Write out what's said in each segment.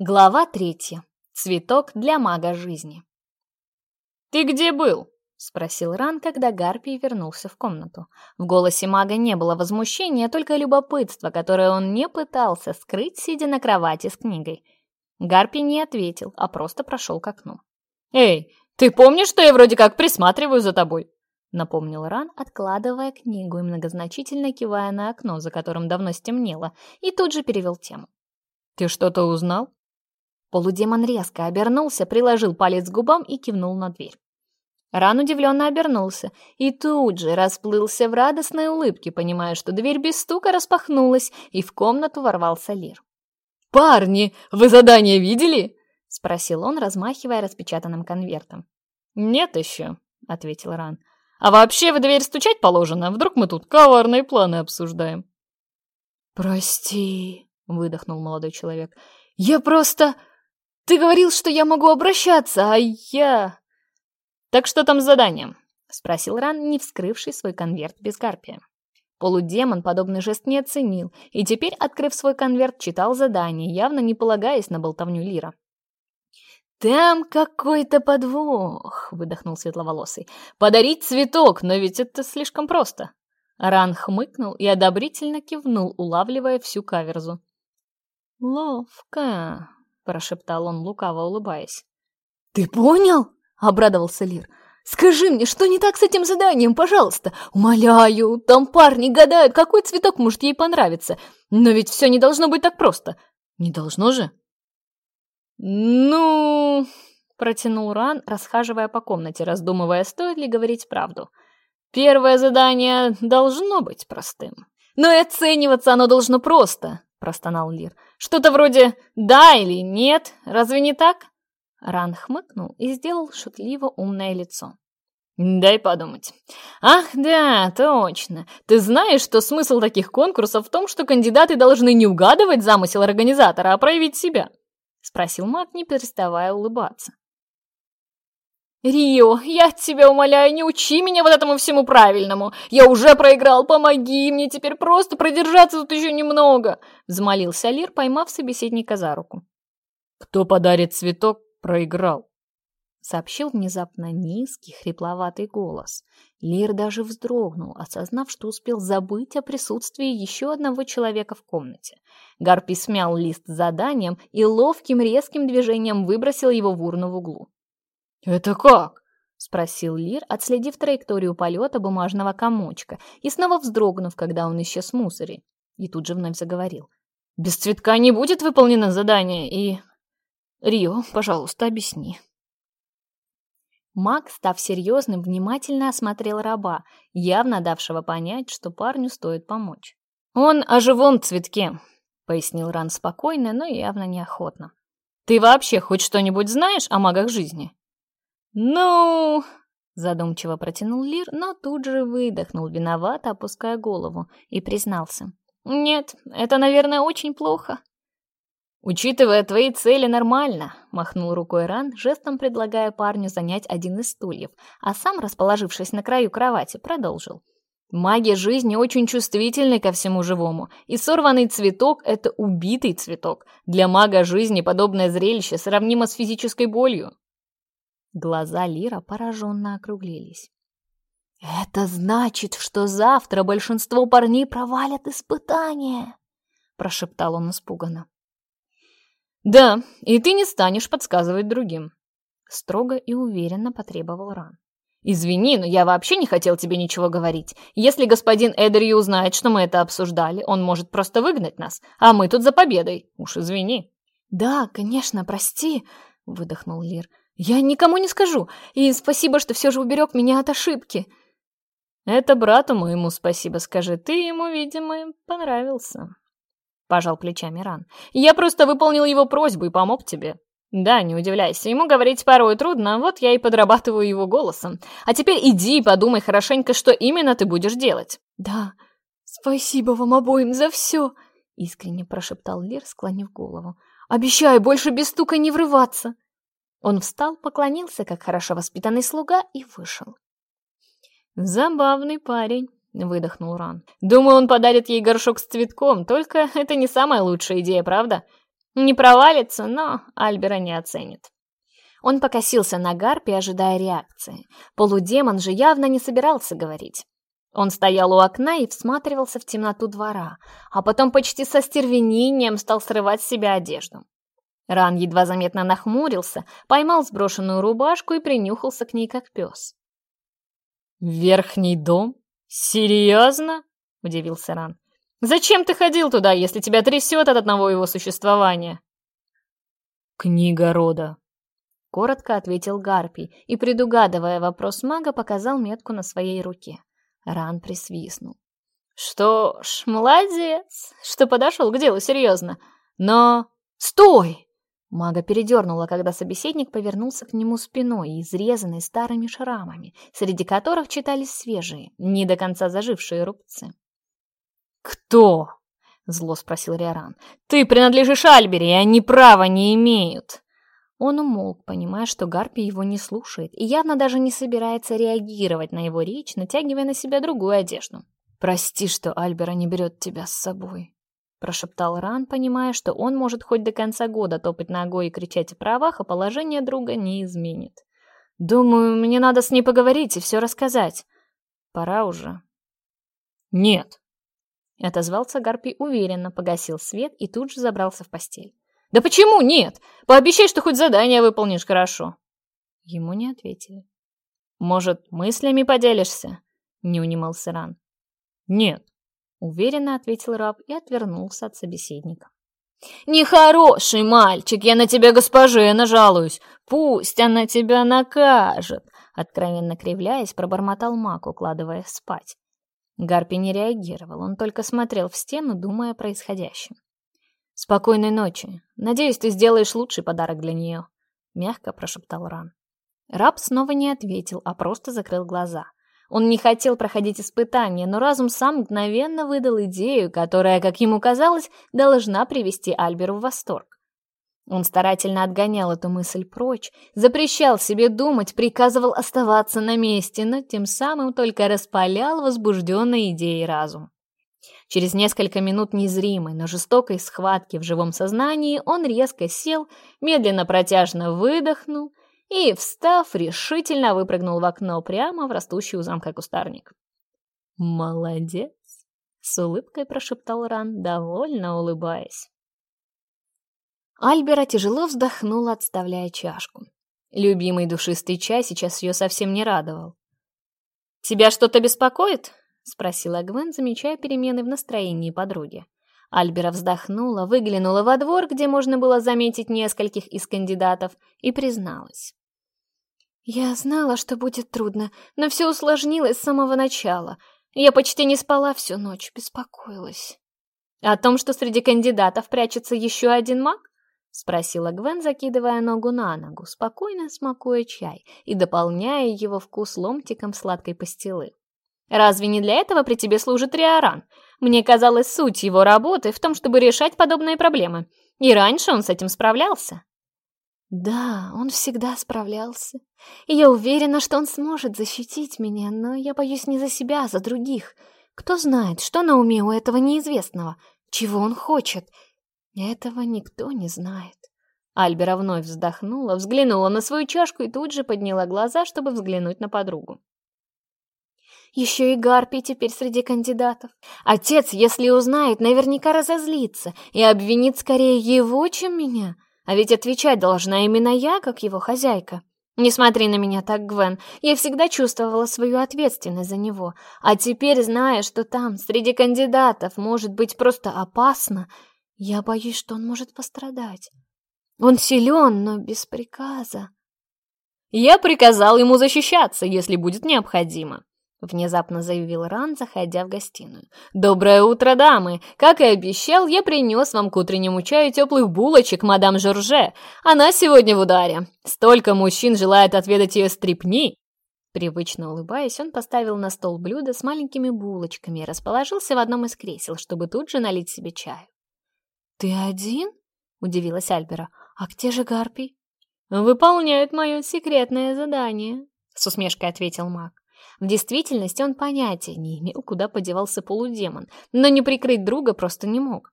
Глава третья. Цветок для мага жизни. «Ты где был?» — спросил Ран, когда Гарпий вернулся в комнату. В голосе мага не было возмущения, только любопытство, которое он не пытался скрыть, сидя на кровати с книгой. Гарпий не ответил, а просто прошел к окну. «Эй, ты помнишь, что я вроде как присматриваю за тобой?» — напомнил Ран, откладывая книгу и многозначительно кивая на окно, за которым давно стемнело, и тут же перевел тему. «Ты что-то узнал?» Полудемон резко обернулся, приложил палец к губам и кивнул на дверь. Ран удивленно обернулся и тут же расплылся в радостной улыбке, понимая, что дверь без стука распахнулась, и в комнату ворвался Лир. «Парни, вы задание видели?» — спросил он, размахивая распечатанным конвертом. «Нет еще», — ответил Ран. «А вообще в дверь стучать положено, вдруг мы Ты говорил, что я могу обращаться, а я... Так что там с заданием? – Спросил Ран, не вскрывший свой конверт без гарпия. Полудемон подобный жест не оценил, и теперь, открыв свой конверт, читал задание, явно не полагаясь на болтовню Лира. «Там какой-то подвох!» — выдохнул светловолосый. «Подарить цветок, но ведь это слишком просто!» Ран хмыкнул и одобрительно кивнул, улавливая всю каверзу. «Ловко!» прошептал он, лукаво улыбаясь. «Ты понял?» — обрадовался Лир. «Скажи мне, что не так с этим заданием, пожалуйста? Умоляю, там парни гадают, какой цветок может ей понравиться. Но ведь все не должно быть так просто. Не должно же?» «Ну...» — протянул Ран, расхаживая по комнате, раздумывая, стоит ли говорить правду. «Первое задание должно простонал Лир. «Что-то вроде «да» или «нет», разве не так?» Ран хмыкнул и сделал шутливо умное лицо. «Дай подумать. Ах, да, точно. Ты знаешь, что смысл таких конкурсов в том, что кандидаты должны не угадывать замысел организатора, а проявить себя?» Спросил Мак, не переставая улыбаться. «Рио, я тебя умоляю, не учи меня вот этому всему правильному! Я уже проиграл, помоги мне теперь просто продержаться тут еще немного!» Взмолился Лир, поймав собеседника за руку. «Кто подарит цветок, проиграл!» Сообщил внезапно низкий, хрипловатый голос. Лир даже вздрогнул, осознав, что успел забыть о присутствии еще одного человека в комнате. Гарпий смял лист заданием и ловким резким движением выбросил его в урну в углу. «Это как?» — спросил Лир, отследив траекторию полета бумажного комочка и снова вздрогнув, когда он исчез в мусоре. И тут же вновь заговорил. «Без цветка не будет выполнено задание, и...» «Рио, пожалуйста, объясни». Маг, став серьезным, внимательно осмотрел раба, явно давшего понять, что парню стоит помочь. «Он о живом цветке», — пояснил Ран спокойно, но явно неохотно. «Ты вообще хоть что-нибудь знаешь о магах жизни?» «Ну!» — задумчиво протянул Лир, но тут же выдохнул виновато, опуская голову, и признался. «Нет, это, наверное, очень плохо». «Учитывая твои цели, нормально», — махнул рукой Ран, жестом предлагая парню занять один из стульев, а сам, расположившись на краю кровати, продолжил. «Магия жизни очень чувствительна ко всему живому, и сорванный цветок — это убитый цветок. Для мага жизни подобное зрелище сравнимо с физической болью». Глаза Лира пораженно округлились. «Это значит, что завтра большинство парней провалят испытание!» прошептал он испуганно. «Да, и ты не станешь подсказывать другим», строго и уверенно потребовал Ран. «Извини, но я вообще не хотел тебе ничего говорить. Если господин Эдерью узнает, что мы это обсуждали, он может просто выгнать нас, а мы тут за победой. Уж извини». «Да, конечно, прости», — выдохнул Лир. «Я никому не скажу, и спасибо, что все же уберег меня от ошибки». «Это брату моему спасибо скажи, ты ему, видимо, понравился», — пожал плечами Ран. «Я просто выполнил его просьбу и помог тебе». «Да, не удивляйся, ему говорить порой трудно, вот я и подрабатываю его голосом. А теперь иди и подумай хорошенько, что именно ты будешь делать». «Да, спасибо вам обоим за все», — искренне прошептал Лир, склонив голову. «Обещаю больше без стука не врываться». Он встал, поклонился, как хорошо воспитанный слуга, и вышел. «Забавный парень», — выдохнул Ран. «Думаю, он подарит ей горшок с цветком, только это не самая лучшая идея, правда? Не провалится, но Альбера не оценит. Он покосился на Гарпи, ожидая реакции. Полудемон же явно не собирался говорить. Он стоял у окна и всматривался в темноту двора, а потом почти со стервенением стал срывать с себя одежду. Ран едва заметно нахмурился, поймал сброшенную рубашку и принюхался к ней, как пес. «Верхний дом? Серьезно?» — удивился Ран. «Зачем ты ходил туда, если тебя трясет от одного его существования?» «Книга рода», — коротко Мага передернуло, когда собеседник повернулся к нему спиной, изрезанной старыми шрамами, среди которых читались свежие, не до конца зажившие рубцы. «Кто?» — зло спросил Риоран. «Ты принадлежишь Альбери, и они права не имеют!» Он умолк, понимая, что Гарпи его не слушает и явно даже не собирается реагировать на его речь, натягивая на себя другую одежду. «Прости, что Альбера не берет тебя с собой», прошептал Ран, понимая, что он может хоть до конца года топать ногой и кричать о правах, а положение друга не изменит. «Думаю, мне надо с ней поговорить и все рассказать. Пора уже». «Нет», — отозвался Гарпий уверенно, погасил свет и тут же забрался в постель. «Да почему нет? Пообещай, что хоть задание выполнишь хорошо». Ему не ответили. Уверенно ответил раб и отвернулся от собеседника. «Нехороший мальчик, я на тебя, госпоже, нажалуюсь! Пусть она тебя накажет!» Откровенно кривляясь, пробормотал маг, укладывая спать. Гарпи не реагировал, он только смотрел в стену, думая о происходящем. «Спокойной ночи. Надеюсь, ты сделаешь лучший подарок для нее», — мягко прошептал Ран. Раб снова не ответил, а просто закрыл глаза — он не хотел проходить испытания, но разум сам мгновенно выдал идею, которая, как ему казалось, должна привести Альберу в восторг. Он старательно отгонял эту мысль прочь, запрещал себе думать, приказывал оставаться на месте, но тем самым только распалял возбужденной идеей разум. Через несколько минут незримой, но жестокой схватки в живом сознании он резко сел, медленно протяжно выдохнул и, встав, решительно выпрыгнул в окно прямо в растущий у замка кустарник. «Молодец!» — с улыбкой прошептал Ран, довольно улыбаясь. Альбера тяжело вздохнула, отставляя чашку. Любимый душистый чай сейчас ее совсем не радовал. «Тебя что-то беспокоит?» — спросила Гвен, замечая перемены в настроении подруги. Альбера вздохнула, выглянула во двор, где можно было заметить нескольких из кандидатов, и призналась. Я знала, что будет трудно, но все усложнилось с самого начала. Я почти не спала всю ночь, беспокоилась. «О том, что среди кандидатов прячется еще один маг?» — спросила Гвен, закидывая ногу на ногу, спокойно смакуя чай и дополняя его вкус ломтиком сладкой пастилы. «Разве не для этого при тебе служит Риоран? Мне казалось, суть его работы в том, чтобы решать подобные проблемы. И раньше он с этим справлялся». Да, он всегда справлялся. И я уверена, что он сможет защитить меня, но я боюсь не за себя, а за других. Кто знает, что на уме у этого неизвестного, чего он хочет. Этого никто не знает. Альбера вновь вздохнула, взглянула на свою чашку и тут же подняла глаза, чтобы взглянуть на подругу. Еще и Гарпий теперь среди кандидатов. Отец, если узнает, наверняка разозлится и обвинит скорее его, чем меня. — а ведь отвечать должна именно я, как его хозяйка. Не смотри на меня так, Гвен. Я всегда чувствовала свою ответственность за него. А теперь, зная, что там, среди кандидатов, может быть просто опасно, я боюсь, что он может пострадать. Он силен, но без приказа. Я приказал ему защищаться, если будет необходимо. Внезапно заявил Ран, заходя в гостиную. «Доброе утро, дамы! Как и обещал, я принес вам к утреннему чаю теплых булочек, мадам Жорже. Она сегодня в ударе. Столько мужчин желает отведать ее стрипни!» Привычно улыбаясь, он поставил на стол блюдо с маленькими булочками и расположился в одном из кресел, чтобы тут же налить себе чаю. «Ты один?» — удивилась Альбера. «А где же Гарпий?» «Выполняют мое секретное задание», — с усмешкой ответил маг. В действительности он понятия не имел, куда подевался полудемон, но не прикрыть друга просто не мог.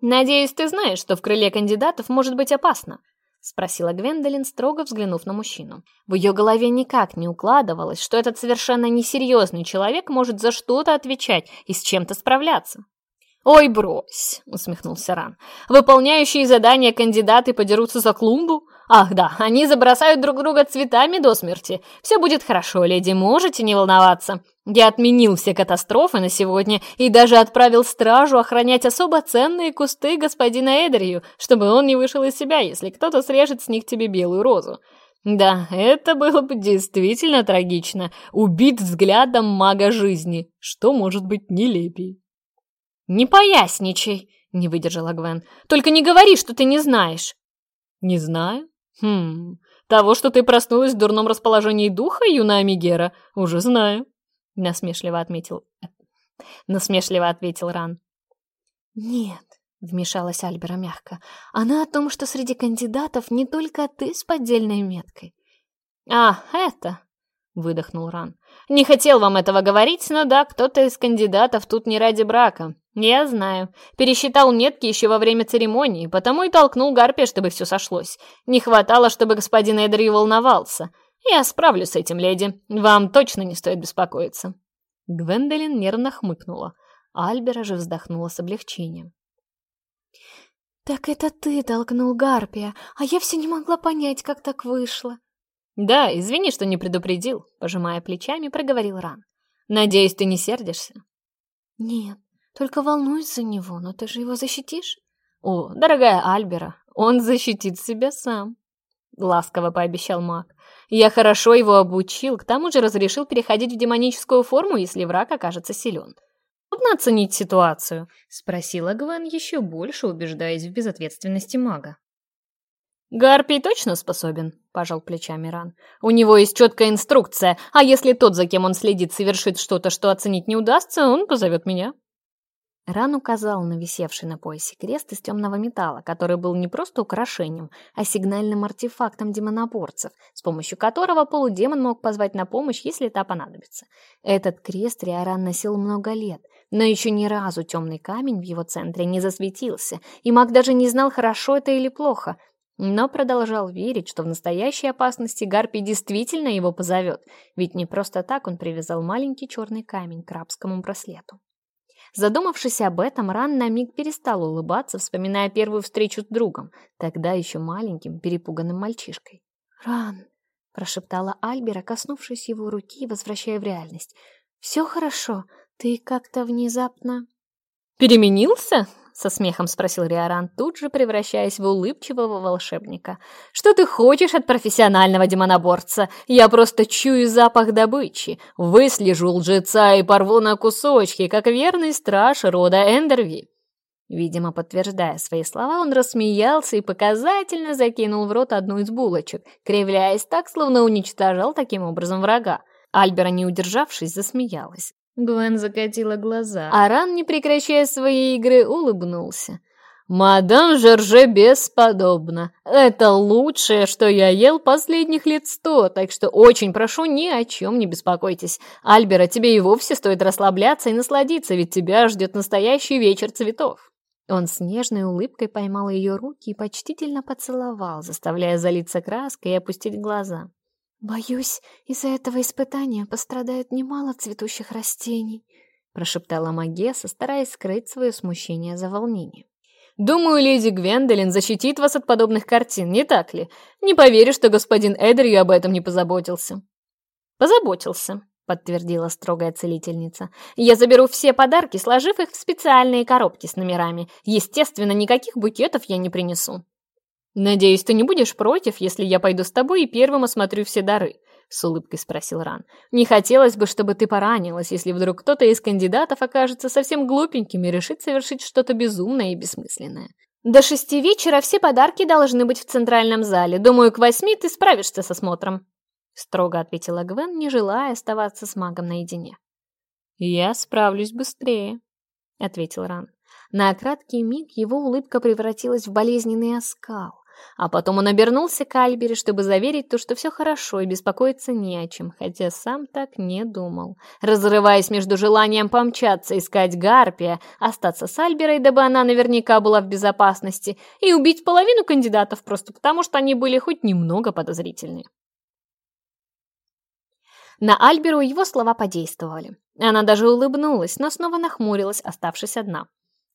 «Надеюсь, ты знаешь, что в крыле кандидатов может быть опасно», — спросила Гвендолин, строго взглянув на мужчину. В ее голове никак не укладывалось, что этот совершенно несерьезный человек может за что-то отвечать и с чем-то справляться. «Ой, брось!» — усмехнулся Ран. «Выполняющие задания кандидаты подерутся за клумбу? Ах да, они забросают друг друга цветами до смерти. Все будет хорошо, леди, можете не волноваться. Я отменил все катастрофы на сегодня и даже отправил стражу охранять особо ценные кусты господина Эдерью, чтобы он не вышел из себя, если кто-то срежет с Хм, того, что ты проснулась в дурном расположении духа, юная Мигера, уже знаю. Насмешливо отметил... Насмешливо ответил Ран. Нет, вмешалась Альбера мягко. Она о том, что среди кандидатов не только ты с поддельной меткой. А, это... Выдохнул Ран. «Не хотел вам этого говорить, но да, кто-то из кандидатов тут не ради брака. Я знаю. Пересчитал метки еще во время церемонии, потому и толкнул Гарпия, чтобы все сошлось. Не хватало, чтобы господин Эдри волновался. Я справлюсь с этим, леди. Вам точно не стоит беспокоиться». Гвендолин нервно хмыкнула. Альбера же вздохнула с облегчением. «Так это ты толкнул Гарпия, а я все не могла понять, как так вышло. «Да, извини, что не предупредил», — пожимая плечами, проговорил Ран. «Надеюсь, ты не сердишься?» «Нет, только волнуюсь за него, но ты же его защитишь?» «О, дорогая Альбера, он защитит себя сам», — ласково пообещал маг. «Я хорошо его обучил, к тому же разрешил переходить в демоническую форму, если враг окажется силен». «Трудно оценить ситуацию?» — спросила Гвен, еще больше убеждаясь в безответственности мага. «Гарпий точно способен?» — пожал плечами Ран. «У него есть четкая инструкция, а если тот, за кем он следит, совершит что-то, что оценить не удастся, он позовет меня». Ран указал на висевший на поясе крест из темного металла, который был не просто украшением, а сигнальным артефактом демоноборцев, с помощью которого полудемон мог позвать на помощь, если та понадобится. Этот крест Риоран носил много лет, но еще ни разу темный камень в Но продолжал верить, что в настоящей опасности Гарпий действительно его позовет, ведь не просто так он привязал маленький черный камень к рабскому браслету. Задумавшись об этом, Ран на миг перестал улыбаться, вспоминая первую встречу с другом, тогда еще маленьким, перепуганным мальчишкой. «Ран!» – прошептала Альбера, коснувшись его руки и возвращая в реальность. «Все хорошо, ты как-то внезапно...» «Переменился?» со смехом спросил Риоран, тут же превращаясь в улыбчивого волшебника. «Что ты хочешь от профессионального демоноборца? Я просто чую запах добычи, выслежу лжеца и порву на кусочки, как верный страж рода Эндерви». Видимо, подтверждая свои слова, он рассмеялся и показательно закинул в рот одну Гвен закатила глаза. Аран, не прекращая своей игры, улыбнулся. «Мадам Жерже бесподобна. Это лучшее, что я ел последних лет сто, так что очень прошу, ни о чем не беспокойтесь. Альбера, тебе и вовсе стоит расслабляться и насладиться, ведь тебя ждет настоящий вечер цветов». Он с нежной улыбкой поймал ее руки и почтительно поцеловал, заставляя залиться краской и опустить глаза. «Боюсь, из-за этого испытания пострадают немало цветущих растений», прошептала Магеса, стараясь скрыть свое смущение за волнение. «Думаю, леди Гвендолин защитит вас от подобных картин, не так ли? Не поверю, что господин Эдрию об этом не позаботился». «Позаботился», — подтвердила строгая целительница. «Я заберу все подарки, сложив их в специальные коробки с номерами. Естественно, никаких букетов я не принесу». «Надеюсь, ты не будешь против, если я пойду с тобой и первым осмотрю все дары?» — с улыбкой спросил Ран. «Не хотелось бы, чтобы ты поранилась, если вдруг кто-то из кандидатов окажется совсем глупеньким и решит совершить что-то безумное и бессмысленное. До шести вечера все подарки должны быть в центральном зале. Думаю, к восьми ты справишься со смотром», — строго ответила Гвен, не желая оставаться с магом наедине. «Я справлюсь быстрее», — ответил Ран. На краткий миг его улыбка превратилась в болезненный оскал. А потом он обернулся к Альбере, чтобы заверить то, что все хорошо и беспокоиться не о чем, хотя сам так не думал. Разрываясь между желанием помчаться, искать Гарпия, остаться с Альберой, дабы она наверняка была в безопасности, и убить половину кандидатов просто потому, что они были хоть немного подозрительны. На Альберу его слова подействовали. Она даже улыбнулась, но снова нахмурилась, оставшись одна.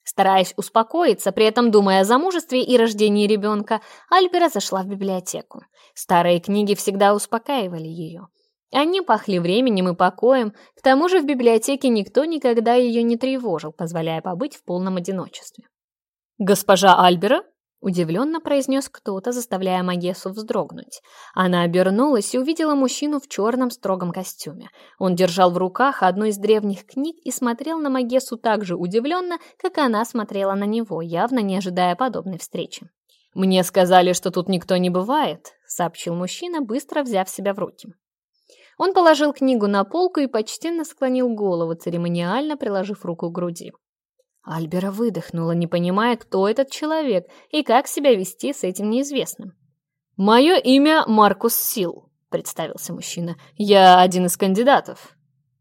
Стараясь успокоиться, при этом думая о замужестве и рождении ребенка, Альбера зашла в библиотеку. Старые книги всегда успокаивали ее. Они пахли временем и покоем, к тому же в библиотеке никто никогда ее не тревожил, позволяя побыть в полном одиночестве. «Госпожа Альбера?» Удивленно произнес кто-то, заставляя Магесу вздрогнуть. Она обернулась и увидела мужчину в черном строгом костюме. Он держал в руках одну из древних книг и смотрел на Магесу так же удивленно, как и она смотрела на него, явно не ожидая подобной встречи. «Мне сказали, что тут никто не бывает», — сообщил мужчина, быстро взяв себя в руки. Он положил книгу на полку и почтенно склонил голову, церемониально приложив руку к груди. Альбера выдохнула, не понимая, кто этот человек и как себя вести с этим неизвестным. «Мое имя Маркус Сил», — представился мужчина. «Я один из кандидатов».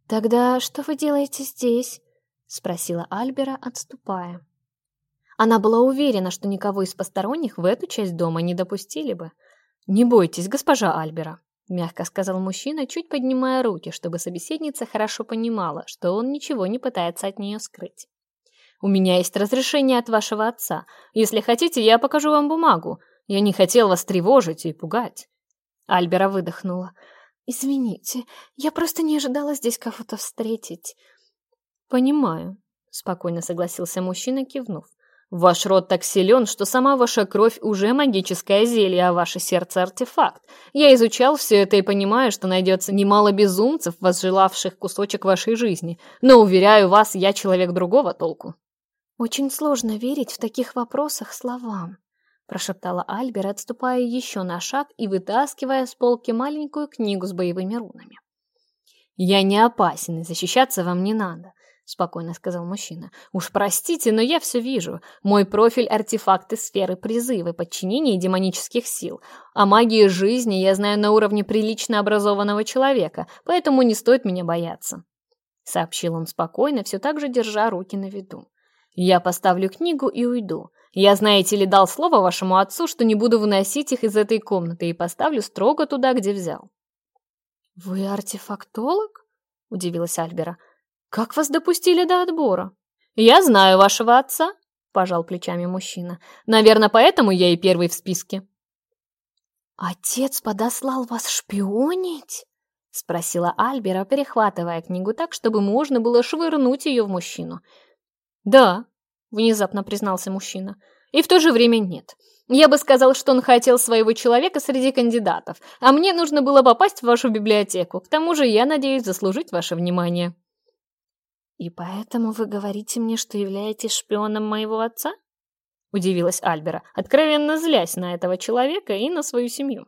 «Тогда что вы делаете здесь?» — спросила Альбера, отступая. Она была уверена, что никого из посторонних в эту часть дома не допустили бы. «Не бойтесь, госпожа Альбера», — мягко сказал мужчина, чуть поднимая руки, чтобы собеседница хорошо понимала, что он ничего не пытается от нее скрыть. У меня есть разрешение от вашего отца. Если хотите, я покажу вам бумагу. Я не хотел вас тревожить и пугать». Альбера выдохнула. «Извините, я просто не ожидала здесь кого-то встретить». «Понимаю», — спокойно согласился мужчина, кивнув. «Ваш род так силен, что сама ваша кровь уже магическое зелье, а ваше сердце — артефакт. Я изучал все это и понимаю, что найдется немало безумцев, возжелавших кусочек вашей жизни. Но, уверяю вас, я человек другого толку». «Очень сложно верить в таких вопросах словам», прошептала Альбер, отступая еще на шаг и вытаскивая с полки маленькую книгу с боевыми рунами. «Я не опасен, и защищаться вам не надо», — спокойно сказал мужчина. «Уж простите, но я все вижу. Мой профиль — артефакты сферы призыва, подчинения демонических сил. А магии жизни я знаю на уровне прилично образованного человека, поэтому не стоит меня бояться», — сообщил он спокойно, все так же держа руки на виду. Я поставлю книгу и уйду. Я, знаете ли, дал слово вашему отцу, что не буду выносить их из этой комнаты и поставлю строго туда, где взял. «Вы артефактолог?» — удивилась Альбера. «Как вас допустили до отбора?» «Я знаю вашего отца», — пожал плечами мужчина. «Наверное, поэтому я и первый в списке». «Отец подослал вас шпионить?» — спросила Альбера, перехватывая книгу так, чтобы можно было швырнуть ее в мужчину. Да, внезапно признался мужчина. И в то же время нет. Я бы сказал, что он хотел своего человека среди кандидатов, а мне нужно было попасть в вашу библиотеку. К тому же я надеюсь заслужить ваше внимание. И поэтому вы говорите мне, что являетесь шпионом моего отца? Удивилась Альбера, откровенно злясь на этого человека и на свою семью.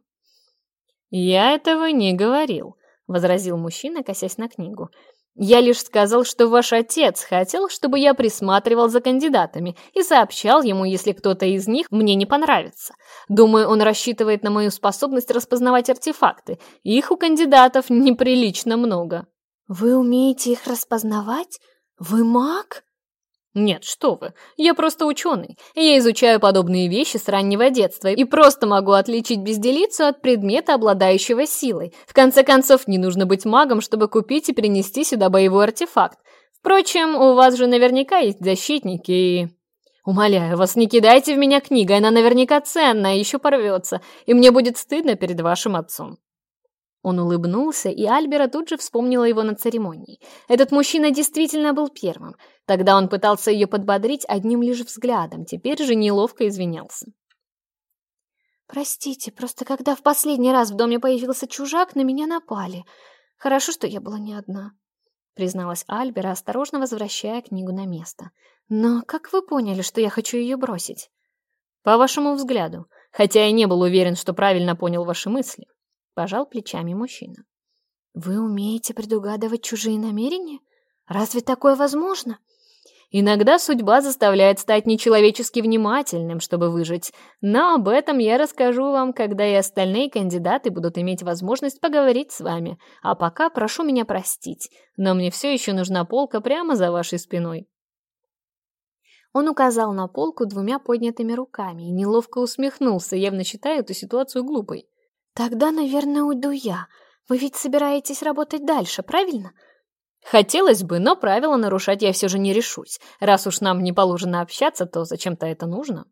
«Я этого не говорил», — возразил мужчина, косясь на книгу. Я лишь сказал, что ваш отец хотел, чтобы я присматривал за кандидатами и сообщал ему, если кто-то из них мне не понравится. Думаю, он рассчитывает на мою способность распознавать артефакты. Их у кандидатов неприлично много. Вы умеете их распознавать? Вы маг? Нет, что вы. Я просто ученый. Я изучаю подобные вещи с раннего детства и просто могу отличить безделицу от предмета, обладающего силой. В конце концов, не нужно быть магом, чтобы купить и принести сюда боевой артефакт. Впрочем, у вас же наверняка есть защитники и... Умоляю вас, не кидайте в меня книгу, она наверняка ценная, еще порвется, и мне будет стыдно перед вашим отцом. Он улыбнулся, и Альбера тут же вспомнила его на церемонии. Этот мужчина действительно был первым. Тогда он пытался ее подбодрить одним лишь взглядом, теперь же неловко извинялся. «Простите, просто когда в последний раз в доме появился чужак, на меня напали. Хорошо, что я была не одна», — призналась Альбера, осторожно возвращая книгу на место. «Но как вы поняли, пожал плечами мужчина. «Вы умеете предугадывать чужие намерения? Разве такое возможно?» «Иногда судьба заставляет стать нечеловечески внимательным, чтобы выжить, но об этом я расскажу вам, когда и остальные кандидаты будут иметь возможность поговорить с вами. А пока прошу меня простить, но мне все еще нужна полка прямо за вашей спиной». Он указал на полку двумя поднятыми руками и неловко усмехнулся, явно считая эту ситуацию глупой. «Тогда, наверное, уйду я. Вы ведь собираетесь работать дальше, правильно?» Хотелось бы, но правила нарушать я все же не решусь. Раз уж нам не положено общаться, то зачем-то это нужно.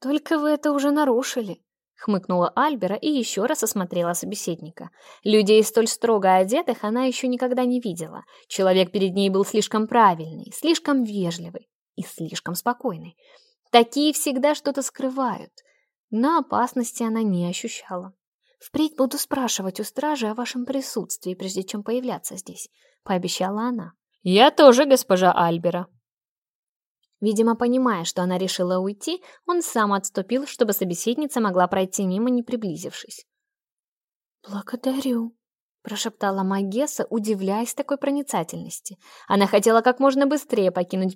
Только вы это уже нарушили, хмыкнула Альбера и еще раз осмотрела собеседника. Людей столь строго одетых она еще никогда не видела. Человек перед ней был слишком правильный, слишком вежливый и слишком спокойный. Такие всегда что-то скрывают, но опасности она не ощущала. Впредь буду спрашивать у стражи о вашем присутствии, прежде чем появляться здесь. — пообещала она. «Я тоже госпожа Альбера». Видимо, понимая, что она решила уйти, он сам отступил, чтобы собеседница могла пройти мимо, не приблизившись. «Благодарю», — прошептала Магесса, удивляясь такой проницательности. Она хотела как можно быстрее покинуть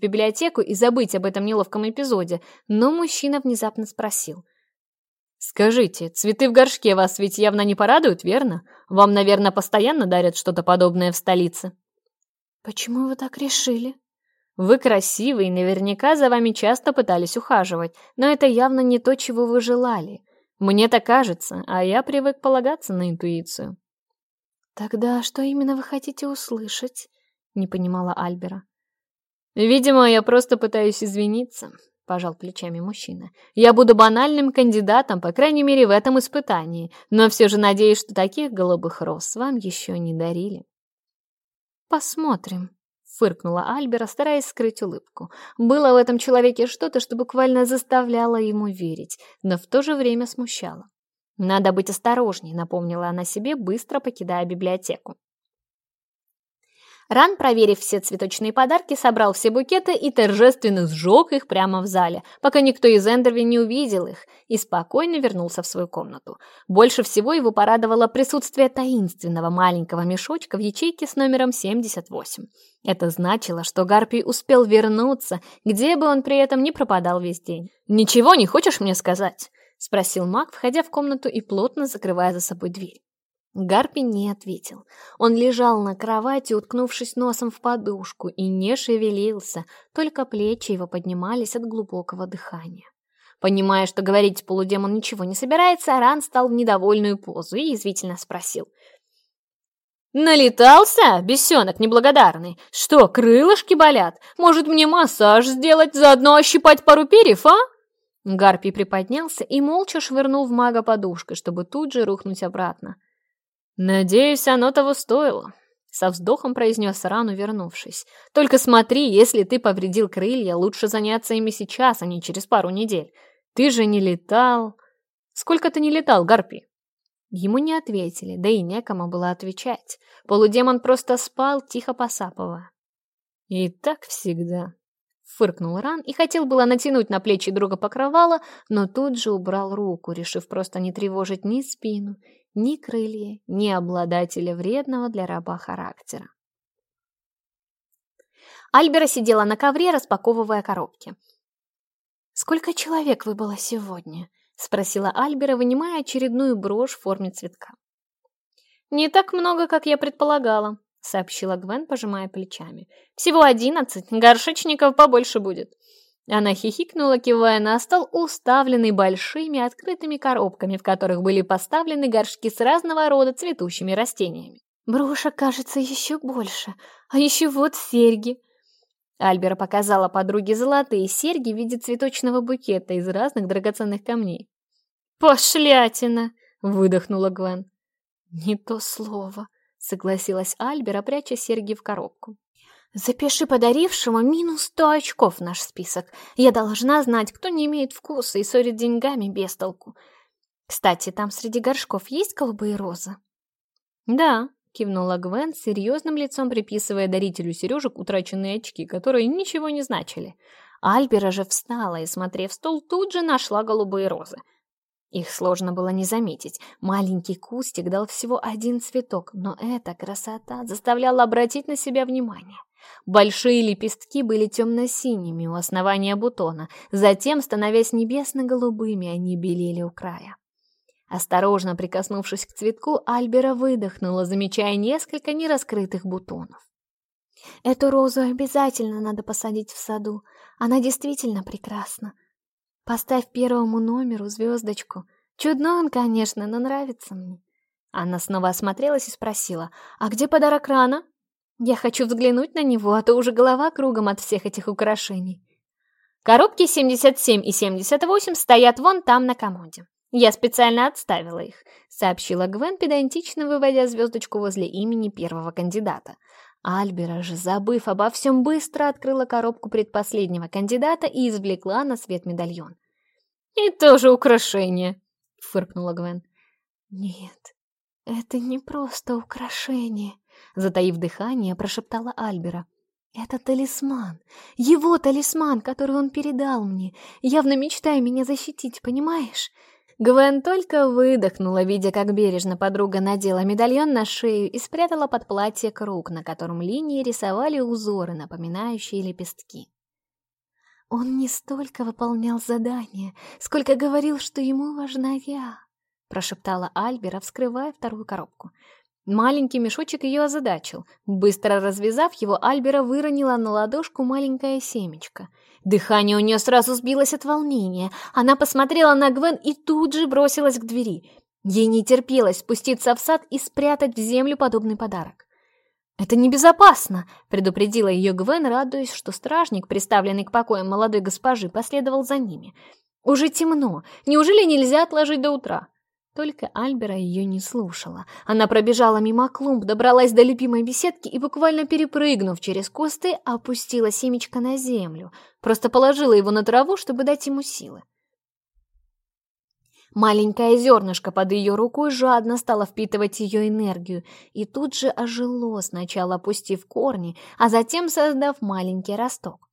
Скажите, цветы в горшке вас ведь явно не порадуют, верно? Вам, наверное, постоянно дарят что-то подобное в столице. Почему вы так решили? Вы красивый, наверняка за вами часто пытались ухаживать, но это явно не то, чего вы желали. мне так кажется, а я привык полагаться на интуицию. Тогда что именно вы хотите услышать? Не понимала Альбера. Видимо, я просто пытаюсь извиниться пожал плечами мужчина. «Я буду банальным кандидатом, по крайней мере, в этом испытании, но все же надеюсь, что таких голубых роз вам еще не дарили». «Посмотрим», — фыркнула Альбера, стараясь скрыть улыбку. Было в этом человеке что-то, что буквально заставляло ему верить, но в то же время смущало. «Надо быть осторожней», — напомнила она себе, быстро покидая библиотеку. Ран, проверив все цветочные подарки, собрал все букеты и торжественно сжег их прямо в зале, пока никто из Эндерви не увидел их, и спокойно вернулся в свою комнату. Больше всего его порадовало присутствие таинственного маленького мешочка в ячейке с номером 78. Это значило, что Гарпий успел вернуться, где бы он при этом не пропадал весь день. «Ничего не хочешь мне сказать?» — спросил маг, входя в комнату и плотно закрывая за собой дверь. Гарпи не ответил. Он лежал на кровати, уткнувшись носом в подушку, и не шевелился, только плечи его поднимались от глубокого дыхания. Понимая, что говорить полудемон ничего не собирается, Аран стал в недовольную позу и язвительно спросил. «Налетался, бесенок неблагодарный? Что, крылышки болят? Может, мне массаж сделать, заодно ощипать пару перьев, а?» Гарпий приподнялся и молча швырнул в мага подушкой, чтобы тут же рухнуть обратно. «Надеюсь, оно того стоило», — со вздохом произнес Рану, вернувшись. «Только смотри, если ты повредил крылья, лучше заняться ими сейчас, а не через пару недель. Ты же не летал...» «Сколько ты не летал, Гарпи?» Ему не ответили, да и некому было отвечать. Полудемон просто спал, тихо посапывая. «И так всегда», Фыркнул Ран и хотел было натянуть на плечи друга покрывало, но тут же убрал руку, решив просто не тревожить ни спину, ни крылья, ни обладателя вредного для раба характера. Альбера сидела на ковре, распаковывая коробки. «Сколько человек выбыло сегодня?» — спросила Альбера, вынимая очередную брошь в форме цветка. «Не так много, как я предполагала», — сообщила Гвен, пожимая плечами. «Всего одиннадцать, горшечников побольше будет. Она хихикнула, кивая на стол, уставленный большими открытыми коробками, в которых были поставлены горшки с разного рода цветущими растениями. «Броша кажется еще больше, а еще вот серьги». Альбера показала подруге золотые серьги в виде цветочного букета из разных драгоценных камней. «Пошлятина!» — выдохнула Гвен. «Не то слово», — согласилась Альбера, пряча серьги в коробку. Запиши подарившему минус сто очков в наш список. Я должна знать, кто не имеет вкуса и ссорит деньгами без толку. Кстати, там среди горшков есть голубые розы? Да, кивнула Гвен, серьезным лицом приписывая дарителю сережек утраченные очки, которые ничего не значили. Альбера же встала и, смотрев стол, тут же нашла голубые розы. Их сложно было не заметить. Маленький кустик дал всего один цветок, но эта красота заставляла обратить на себя внимание. Большие лепестки были темно-синими у основания бутона, затем, становясь небесно-голубыми, они белели у края. Осторожно прикоснувшись к цветку, Альбера выдохнула, замечая несколько нераскрытых бутонов. «Эту розу обязательно надо посадить в саду. Она действительно прекрасна. Поставь первому номеру звездочку. Чудно он, конечно, но нравится мне». Она снова осмотрелась и спросила, «А где подарок рана?» Я хочу взглянуть на него, а то уже голова кругом от всех этих украшений. Коробки 77 и 78 стоят вон там на комоде. Я специально отставила их, сообщила Гвен, педантично выводя звездочку возле имени первого кандидата. Альбера же, забыв обо всем, быстро открыла коробку предпоследнего кандидата и извлекла на свет медальон. «И тоже украшение», — фыркнула Гвен. «Нет, это не просто украшение», Затаив дыхание, прошептала Альбера. «Это талисман! Его талисман, который он передал мне! Явно мечтая меня защитить, понимаешь?» Гвен только выдохнула, видя, как бережно подруга надела медальон на шею и спрятала под платье круг, на котором линии рисовали узоры, напоминающие лепестки. «Он не столько выполнял задание, сколько говорил, что ему важна я», — прошептала Альбера, вскрывая вторую коробку. Маленький мешочек ее озадачил. Быстро развязав его, Альбера выронила на ладошку маленькое семечко. Дыхание у нее сразу сбилось от волнения. Она посмотрела на Гвен и тут же бросилась к двери. Ей не терпелось спуститься в сад и спрятать в землю подобный подарок. «Это небезопасно», — предупредила ее Гвен, радуясь, что стражник, приставленный к покоям молодой госпожи, последовал за ними. «Уже темно. Неужели нельзя отложить до утра?» Только Альбера ее не слушала. Она пробежала мимо клумб, добралась до любимой беседки и, буквально перепрыгнув через кусты, опустила семечко на землю. Просто положила его на траву, чтобы дать ему силы. Маленькое зернышко под ее рукой жадно стало впитывать ее энергию и тут же ожило, сначала опустив корни, а затем создав маленький росток.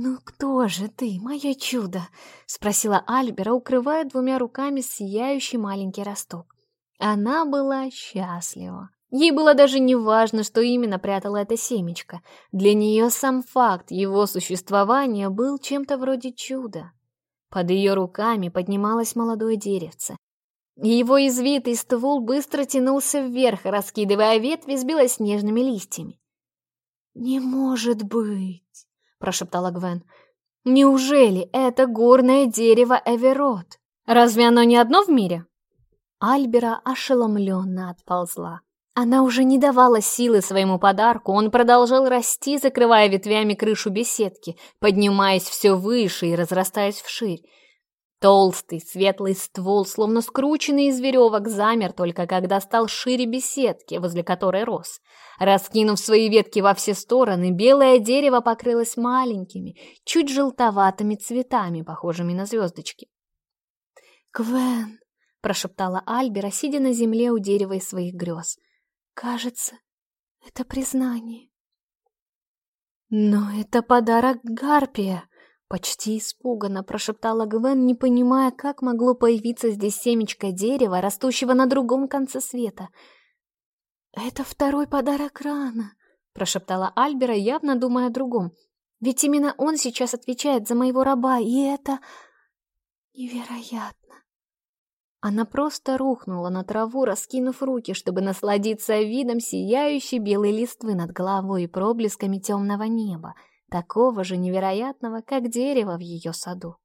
«Ну кто же ты, мое чудо?» — спросила Альбера, укрывая двумя руками сияющий маленький росток. Она была счастлива. Ей было даже не важно, что именно прятала это семечко. Для нее сам факт его существования был чем-то вроде чуда. Под ее руками поднималось молодое деревце. Его извитый ствол быстро тянулся вверх, раскидывая ветви с белоснежными листьями. «Не может быть!» прошептала Гвен. «Неужели это горное дерево Эверот? Разве оно не одно в мире?» Альбера ошеломленно отползла. Она уже не давала силы своему подарку, он продолжал расти, закрывая ветвями крышу беседки, поднимаясь все выше и разрастаясь вширь. Толстый, светлый ствол, словно скрученный из веревок, замер только когда стал шире беседки, возле которой рос. Раскинув свои ветки во все стороны, белое дерево покрылось маленькими, чуть желтоватыми цветами, похожими на звездочки. «Гвен!» — прошептала Альбера, сидя на земле у дерева из своих грез. «Кажется, это признание». «Но это подарок Гарпия!» Почти испуганно прошептала Гвен, не понимая, как могло появиться здесь семечко дерева, растущего на другом конце света. «Это второй подарок Рана», — прошептала Альбера, явно думая о другом. «Ведь именно он сейчас отвечает за моего раба, и это... невероятно». Она просто рухнула на траву, раскинув руки, чтобы насладиться видом сияющей белой листвы над головой и проблесками темного неба — такого же невероятного, как дерево в ее саду.